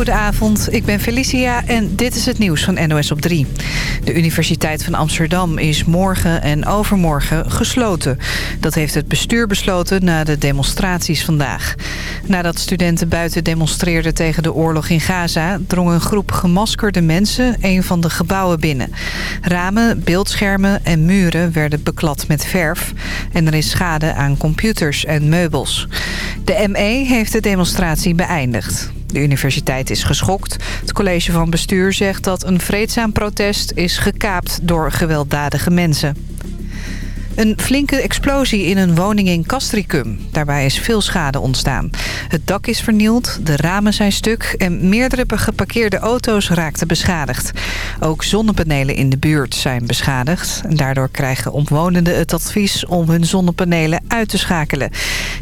Goedenavond, ik ben Felicia en dit is het nieuws van NOS op 3. De Universiteit van Amsterdam is morgen en overmorgen gesloten. Dat heeft het bestuur besloten na de demonstraties vandaag. Nadat studenten buiten demonstreerden tegen de oorlog in Gaza... drong een groep gemaskerde mensen een van de gebouwen binnen. Ramen, beeldschermen en muren werden beklad met verf. En er is schade aan computers en meubels. De ME heeft de demonstratie beëindigd. De universiteit is geschokt. Het college van bestuur zegt dat een vreedzaam protest is gekaapt door gewelddadige mensen. Een flinke explosie in een woning in Castricum. Daarbij is veel schade ontstaan. Het dak is vernield, de ramen zijn stuk... en meerdere geparkeerde auto's raakten beschadigd. Ook zonnepanelen in de buurt zijn beschadigd. Daardoor krijgen omwonenden het advies om hun zonnepanelen uit te schakelen.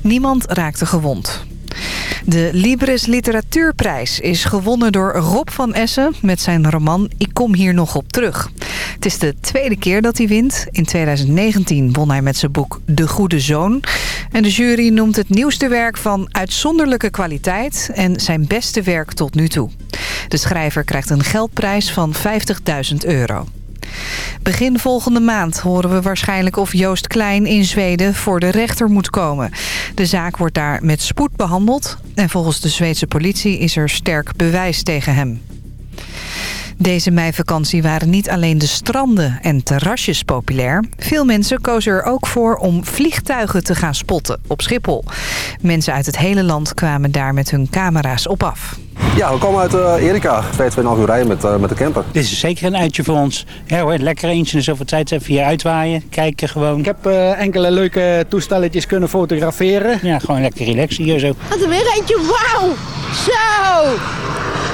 Niemand raakte gewond. De Libris Literatuurprijs is gewonnen door Rob van Essen met zijn roman Ik kom hier nog op terug. Het is de tweede keer dat hij wint. In 2019 won hij met zijn boek De Goede Zoon. En de jury noemt het nieuwste werk van uitzonderlijke kwaliteit en zijn beste werk tot nu toe. De schrijver krijgt een geldprijs van 50.000 euro. Begin volgende maand horen we waarschijnlijk of Joost Klein in Zweden voor de rechter moet komen. De zaak wordt daar met spoed behandeld en volgens de Zweedse politie is er sterk bewijs tegen hem. Deze meivakantie waren niet alleen de stranden en terrasjes populair. Veel mensen kozen er ook voor om vliegtuigen te gaan spotten op Schiphol. Mensen uit het hele land kwamen daar met hun camera's op af. Ja, we komen uit uh, Erika. 2,5 uur rijden met, uh, met de camper. Dit is zeker een uitje voor ons. Ja hoor, lekker eentje in zoveel tijd even hier uitwaaien. Kijken gewoon. Ik heb uh, enkele leuke toestelletjes kunnen fotograferen. Ja, gewoon lekker relaxen hier zo. Wat er weer eentje, wauw! Zo!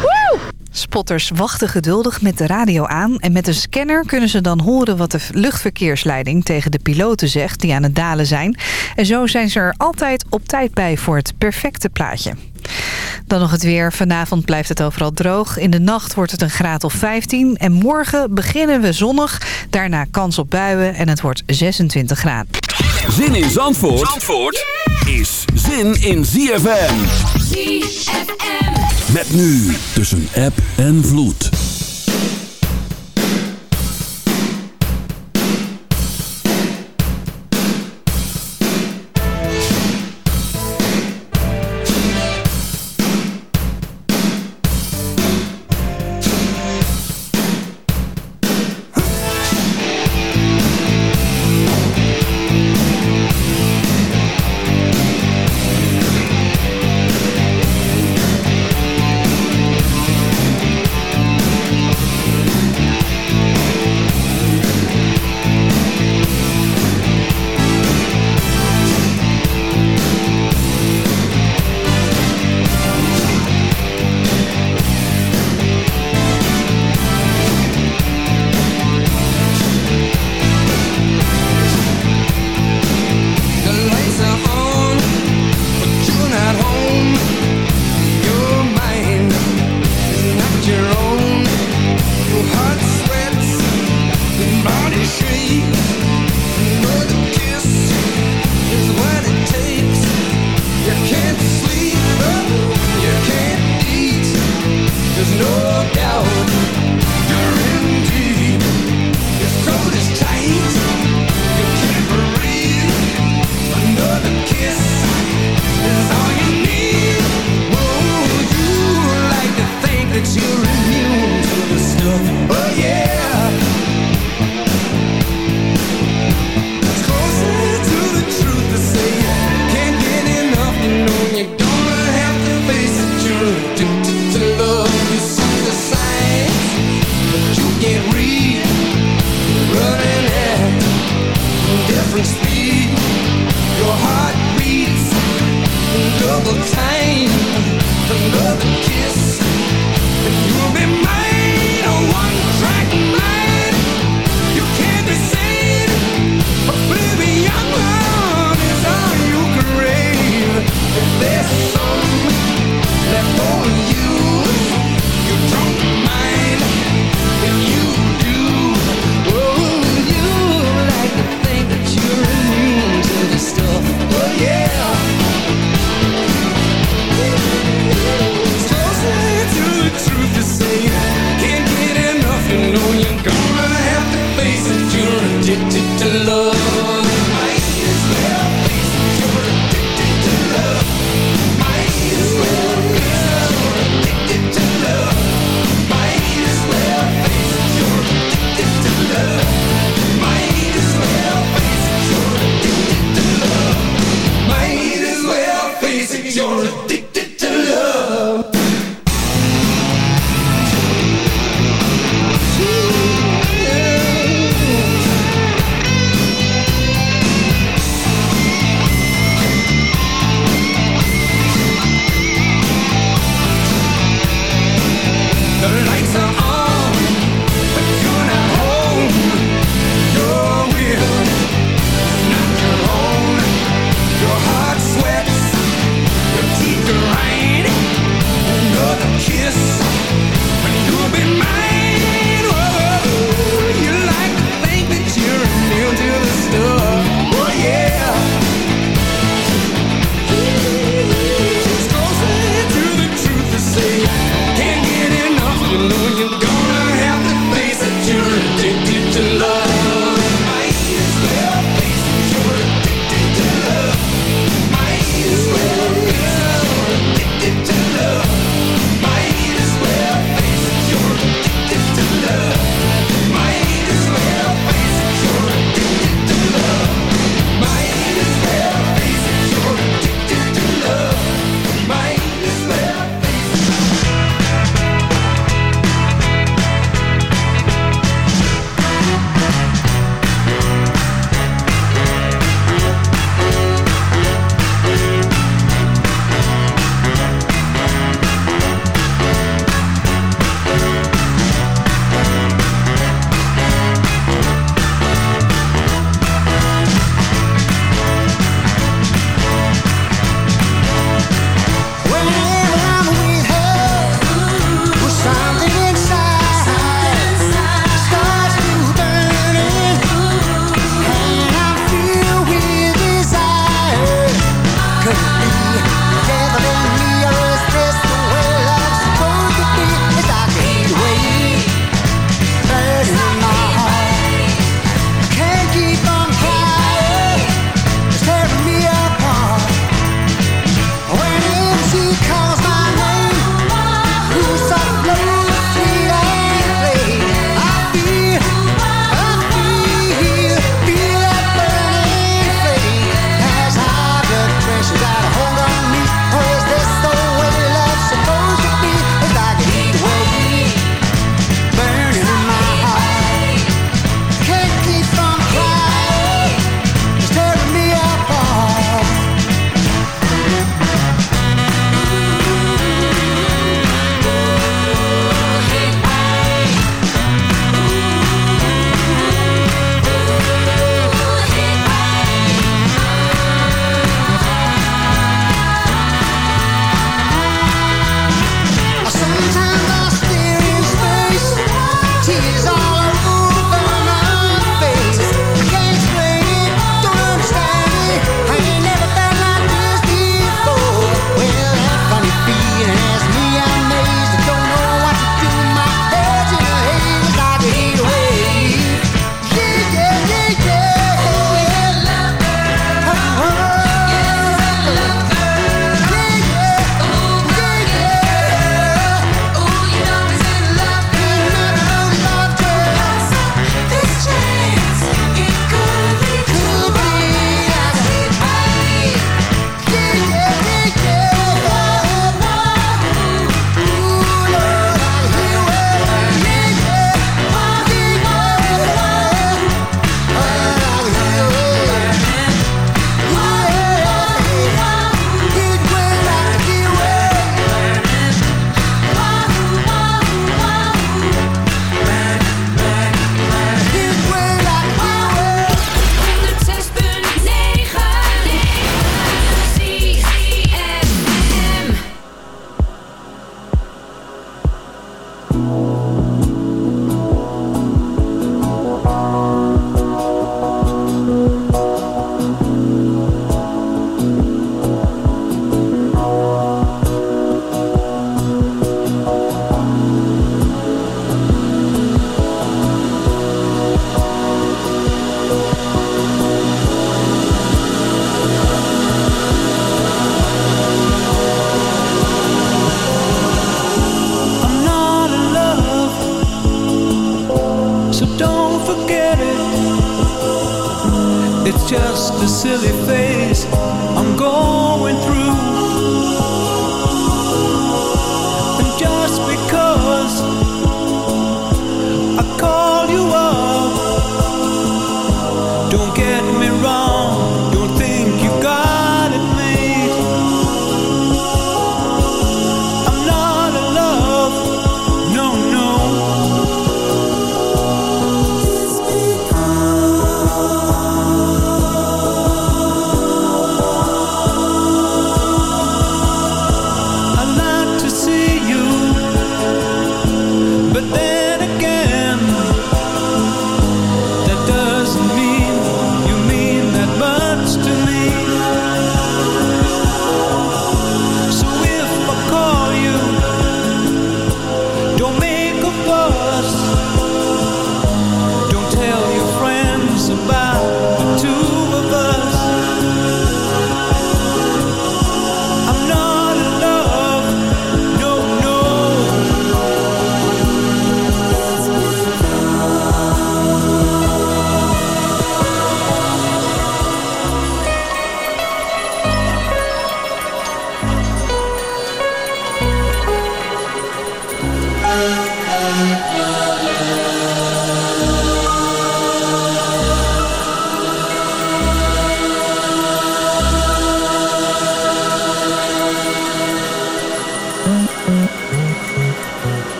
Woe! Spotters wachten geduldig met de radio aan... en met een scanner kunnen ze dan horen wat de luchtverkeersleiding tegen de piloten zegt... die aan het dalen zijn. En zo zijn ze er altijd op tijd bij voor het perfecte plaatje. Dan nog het weer. Vanavond blijft het overal droog. In de nacht wordt het een graad of 15. En morgen beginnen we zonnig. Daarna kans op buien en het wordt 26 graden. Zin in Zandvoort, Zandvoort is zin in ZFM. ZFM. Met nu tussen app en vloed.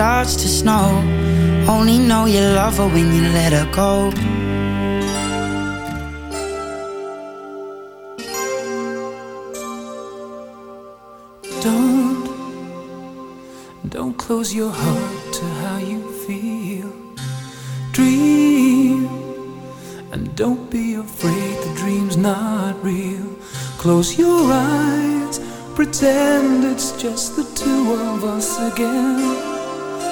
starts to snow. Only know you love her when you let her go. Don't, don't close your heart to how you feel. Dream, and don't be afraid the dream's not real. Close your eyes, pretend it's just the two of us again.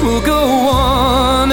We'll go on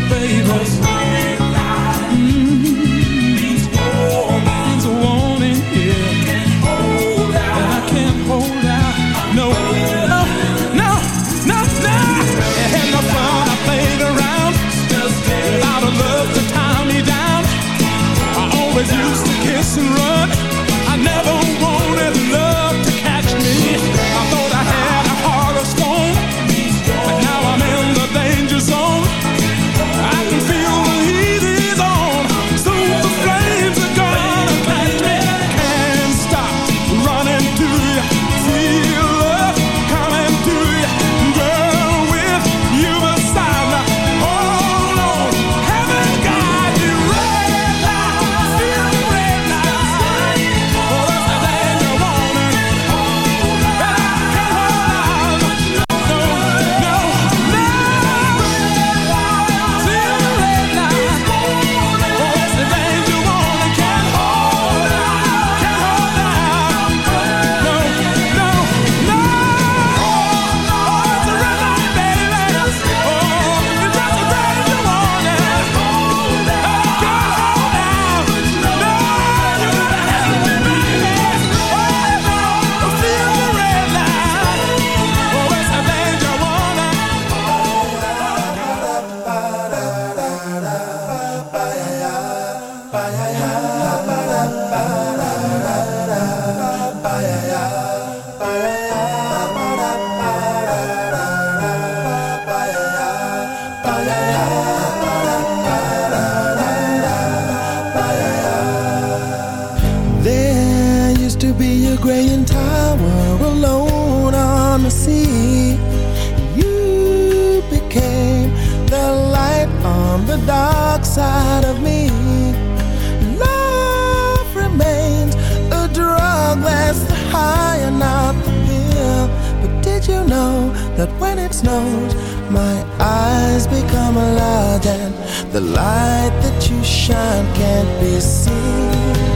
baby. to be a grey and tower alone on the sea. You became the light on the dark side of me. Love remains a drug that's the high and not the pill. But did you know that when it snows, my eyes become large and the light that you shine can't be seen?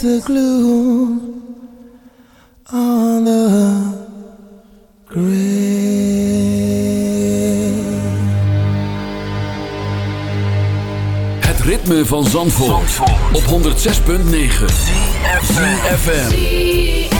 the glue on the grave. Het ritme van Zandvoort, Zandvoort. op 106.9 FM.